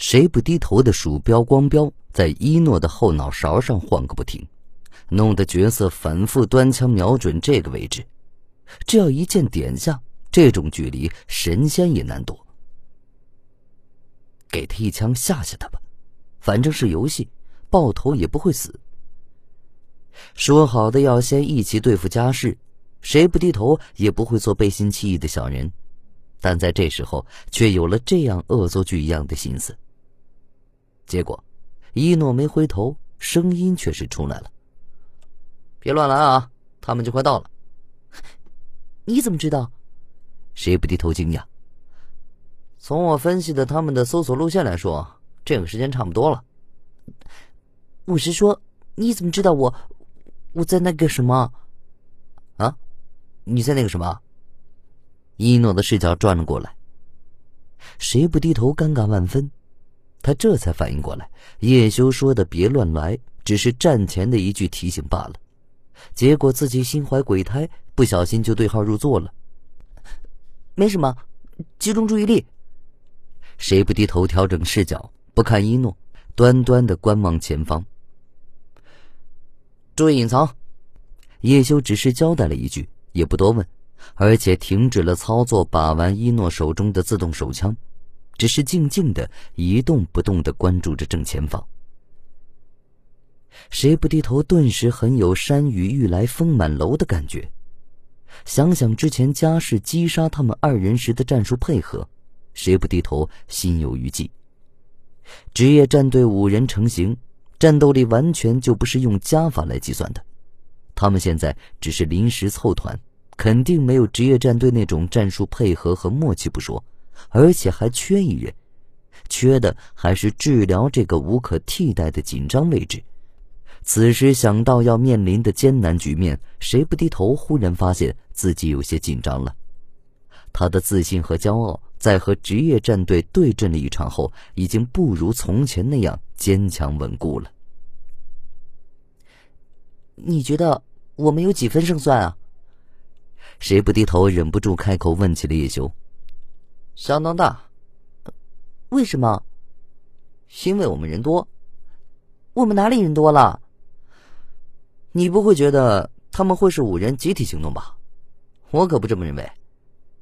谁不低头的鼠标光标在一诺的后脑勺上晃个不停，弄得角色反复端枪瞄准这个位置。只要一箭点下，这种距离神仙也难躲。给他一枪吓吓他吧，反正是游戏，爆头也不会死。说好的要先一起对付家事，谁不低头也不会做背信弃义的小人，但在这时候却有了这样恶作剧一样的心思。结果，一诺没回头，声音却是出来了：“别乱来啊，他们就快到了。”你怎么知道？谁不低头惊讶？从我分析的他们的搜索路线来说，这个时间差不多了。我是说，你怎么知道我我在那个什么？啊？你在那个什么？一诺的视角转了过来。谁不低头？尴尬万分。他这才反应过来，叶修说的“别乱来”只是战前的一句提醒罢了。结果自己心怀鬼胎，不小心就对号入座了。没什么，集中注意力。谁不低头调整视角，不看一诺，端端的观望前方。注意隐藏。叶修只是交代了一句，也不多问，而且停止了操作，把玩一诺手中的自动手枪。只是静静的一动不动的关注着正前方。谁不低头，顿时很有山雨欲来风满楼的感觉。想想之前家世击杀他们二人时的战术配合，谁不低头，心有余悸。职业战队五人成型，战斗力完全就不是用加法来计算的。他们现在只是临时凑团，肯定没有职业战队那种战术配合和默契不说。而且还缺一人，缺的还是治疗这个无可替代的紧张位置。此时想到要面临的艰难局面，谁不低头？忽然发现自己有些紧张了。他的自信和骄傲，在和职业战队对阵了一场后，已经不如从前那样坚强稳固了。你觉得我们有几分胜算啊？谁不低头？忍不住开口问起了叶修。相当大，为什么？因为我们人多。我们哪里人多了？你不会觉得他们会是五人集体行动吧？我可不这么认为。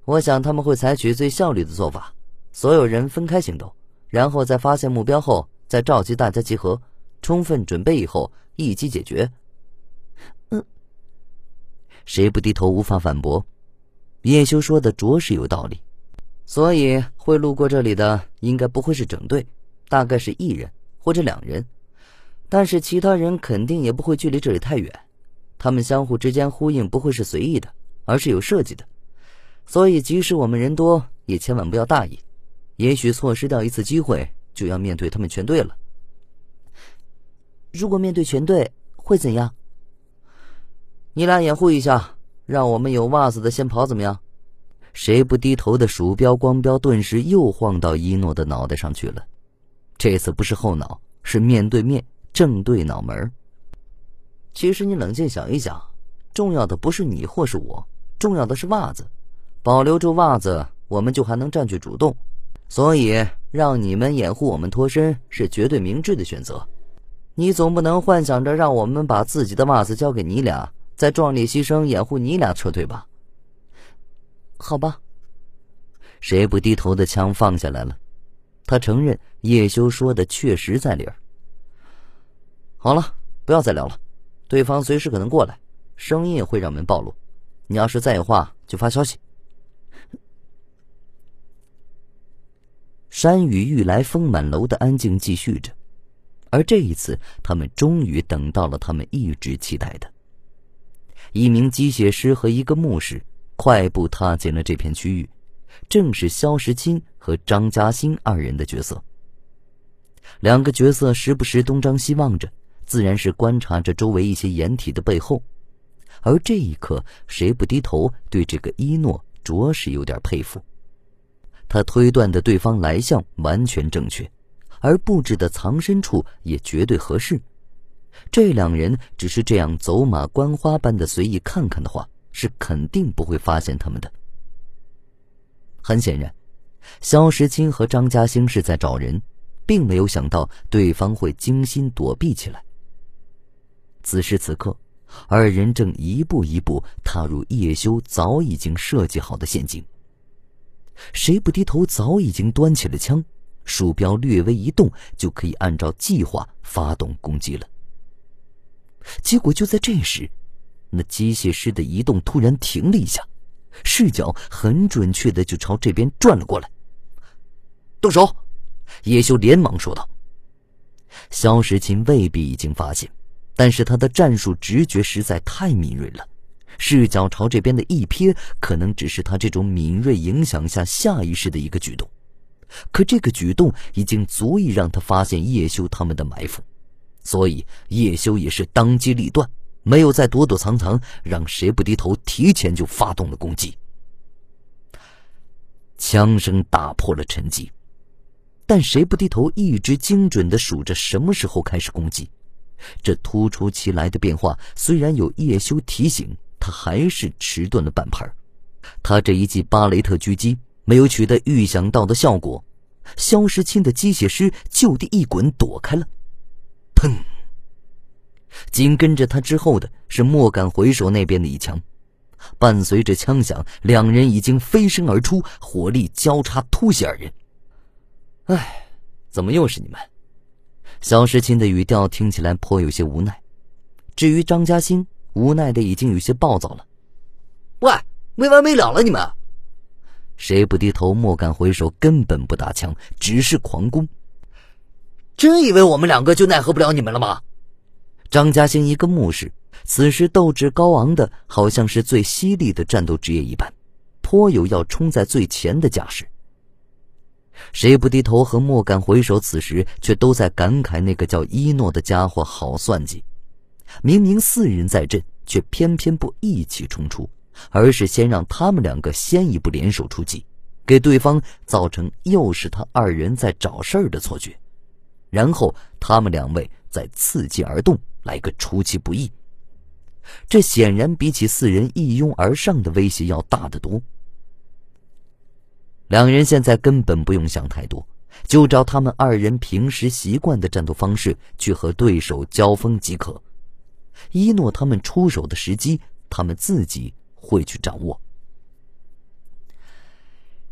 我想他们会采取最效率的做法，所有人分开行动，然后在发现目标后再召集大家集合，充分准备以后一击解决。嗯。谁不低头无法反驳？叶修说的着实有道理。所以会路过这里的应该不会是整队，大概是一人或者两人，但是其他人肯定也不会距离这里太远，他们相互之间呼应不会是随意的，而是有设计的。所以即使我们人多，也千万不要大意，也许错失掉一次机会，就要面对他们全队了。如果面对全队会怎样？你俩掩护一下，让我们有袜子的先跑，怎么样？谁不低头的鼠标光标顿时又晃到一诺的脑袋上去了，这次不是后脑，是面对面正对脑门。其实你冷静想一想，重要的不是你或是我，重要的是袜子。保留住袜子，我们就还能占据主动。所以让你们掩护我们脱身是绝对明智的选择。你总不能幻想着让我们把自己的袜子交给你俩，再壮烈牺牲掩护你俩撤退吧？好吧，谁不低头的枪放下来了？他承认叶修说的确实在理。好了，不要再聊了，对方随时可能过来，声音也会让我们暴露。你要是再有话，就发消息。山雨欲来风满楼的安静继续着，而这一次，他们终于等到了他们一直期待的一名机械师和一个牧师。快步踏进了这片区域，正是肖时钦和张嘉欣二人的角色。两个角色时不时东张西望着，自然是观察着周围一些掩体的背后。而这一刻，谁不低头，对这个一诺着实有点佩服。他推断的对方来向完全正确，而布置的藏身处也绝对合适。这两人只是这样走马观花般的随意看看的话。是肯定不会发现他们的。很显然，肖时钦和张嘉兴是在找人，并没有想到对方会精心躲避起来。此时此刻，二人正一步一步踏入叶修早已经设计好的陷阱。谁不低头，早已经端起了枪，鼠标略微一动，就可以按照计划发动攻击了。结果就在这时，那机械师的移动突然停了一下，视角很准确的就朝这边转了过来。动手！叶修连忙说道。肖时钦未必已经发现，但是他的战术直觉实在太敏锐了，视角朝这边的一瞥，可能只是他这种敏锐影响下下意识的一个举动，可这个举动已经足以让他发现叶修他们的埋伏。所以叶修也是当机立断，没有再躲躲藏藏，让谁不低头提前就发动了攻击。枪声打破了沉寂，但谁不低头一直精准的数着什么时候开始攻击。这突出其来的变化，虽然有叶修提醒，他还是迟钝了半拍。他这一记巴雷特狙击没有取得预想到的效果，肖时钦的机械师就地一滚躲开了。砰！紧跟着他之后的是莫敢回首那边的一枪，伴随着枪响，两人已经飞身而出，火力交叉突袭二人。唉，怎么又是你们？肖时钦的语调听起来颇有些无奈。至于张嘉欣，无奈的已经有些暴躁了。喂，没完没了了，你们！谁不低头，莫敢回首，根本不打枪，只是狂攻。真以为我们两个就奈何不了你们了吗？张嘉兴一个牧师，此时斗志高昂的，好像是最犀利的战斗职业一般，颇有要冲在最前的架势。谁不低头和莫敢回首，此时却都在感慨那个叫伊诺的家伙好算计。明明四人在阵，却偏偏不一起冲出，而是先让他们两个先一步联手出击，给对方造成又是他二人在找事儿的错觉。然后他们两位再伺机而动，来个出其不意。这显然比起四人一拥而上的威胁要大得多。两人现在根本不用想太多，就照他们二人平时习惯的战斗方式去和对手交锋即可。一诺他们出手的时机，他们自己会去掌握。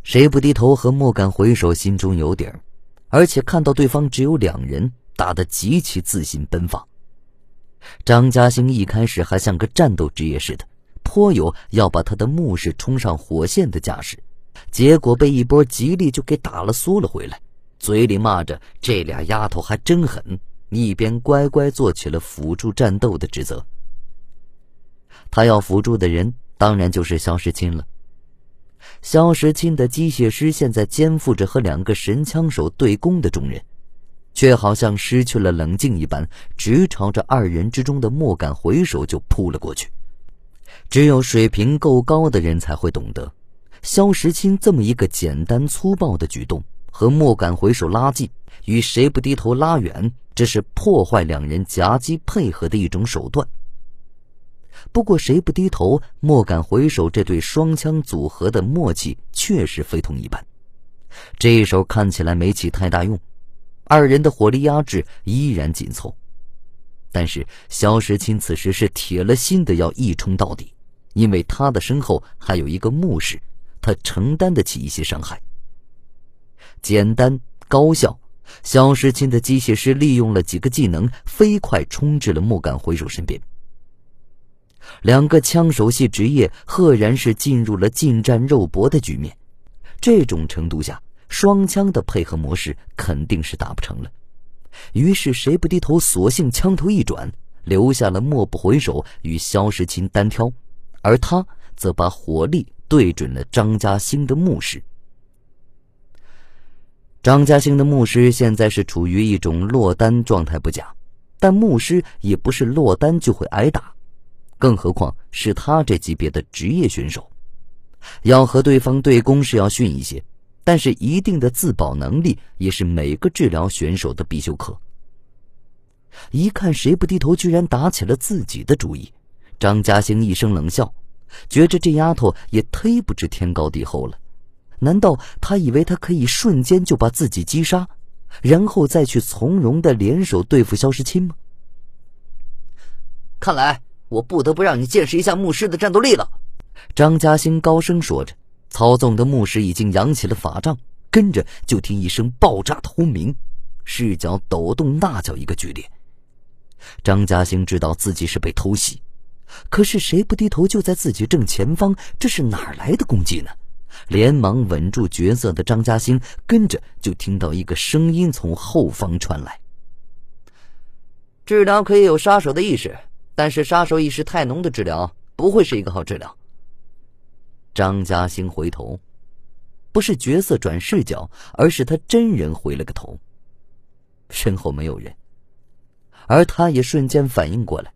谁不低头和莫敢回首，心中有底儿。而且看到对方只有两人，打得极其自信奔放。张嘉兴一开始还像个战斗职业似的，颇有要把他的牧师冲上火线的架势，结果被一波吉利就给打了缩了回来，嘴里骂着这俩丫头还真狠，一边乖乖做起了辅助战斗的职责。他要辅助的人当然就是肖时钦了。肖时钦的机械师现在肩负着和两个神枪手对攻的重任，却好像失去了冷静一般，直朝着二人之中的莫敢回首就扑了过去。只有水平够高的人才会懂得，肖时钦这么一个简单粗暴的举动，和莫敢回首拉近，与谁不低头拉远，这是破坏两人夹击配合的一种手段。不过，谁不低头，莫敢回首。这对双枪组合的默契确实非同一般。这一手看起来没起太大用，二人的火力压制依然紧凑。但是肖时钦此时是铁了心的要一冲到底，因为他的身后还有一个牧师，他承担得起一些伤害。简单高效，肖时钦的机械师利用了几个技能，飞快冲至了莫敢回首身边。两个枪手系职业赫然是进入了近战肉搏的局面，这种程度下，双枪的配合模式肯定是打不成了。于是谁不低头，索性枪头一转，留下了莫不回首与肖时钦单挑，而他则把火力对准了张家兴的牧师。张家兴的牧师现在是处于一种落单状态不假，但牧师也不是落单就会挨打。更何况是他这级别的职业选手，要和对方对攻是要逊一些，但是一定的自保能力也是每个治疗选手的必修课。一看谁不低头，居然打起了自己的主意，张嘉兴一声冷笑，觉着这丫头也忒不知天高地厚了。难道他以为他可以瞬间就把自己击杀？然后再去从容的联手对付萧时钦吗？看来我不得不让你见识一下牧师的战斗力了。张嘉兴高声说着，操纵的牧师已经扬起了法杖，跟着就听一声爆炸的轰鸣，视角抖动那叫一个剧烈。张嘉兴知道自己是被偷袭，可是谁不低头就在自己正前方，这是哪来的攻击呢？连忙稳住角色的张嘉兴，跟着就听到一个声音从后方传来：“治疗可以有杀手的意识，但是杀手意识太浓的治疗不会是一个好治疗。”张嘉兴回头，不是角色转视角，而是他真人回了个头。身后没有人，而他也瞬间反应过来，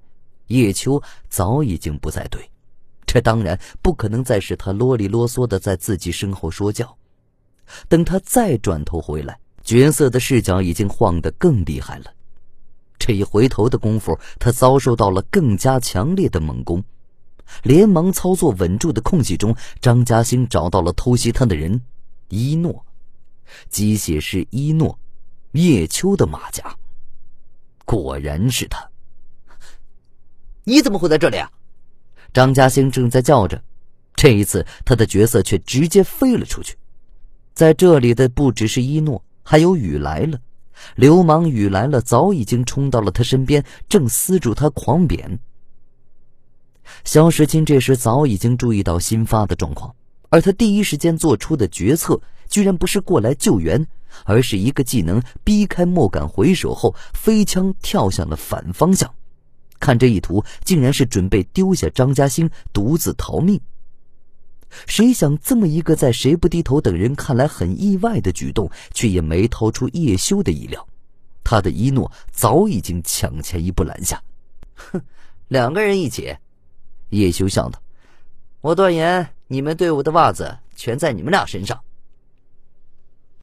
叶秋早已经不在队。这当然不可能再是他啰里啰嗦的在自己身后说教。等他再转头回来，角色的视角已经晃得更厉害了。这一回头的功夫，他遭受到了更加强烈的猛攻。连忙操作稳住的空隙中，张嘉兴找到了偷袭他的人——一诺。机械师一诺，叶秋的马甲。果然是他。你怎么会在这里啊？张嘉兴正在叫着，这一次他的角色却直接飞了出去。在这里的不只是一诺，还有雨来了。流氓雨来了，早已经冲到了他身边，正撕住他狂扁。肖时钦这时早已经注意到新发的状况，而他第一时间做出的决策，居然不是过来救援，而是一个技能逼开莫敢回首后，飞枪跳向了反方向。看这一图，竟然是准备丢下张嘉兴独自逃命。谁想，这么一个在谁不低头等人看来很意外的举动，却也没逃出叶修的意料。他的一诺早已经抢前一步拦下。哼，两个人一起，叶修笑道：“我断言，你们队伍的袜子全在你们俩身上。”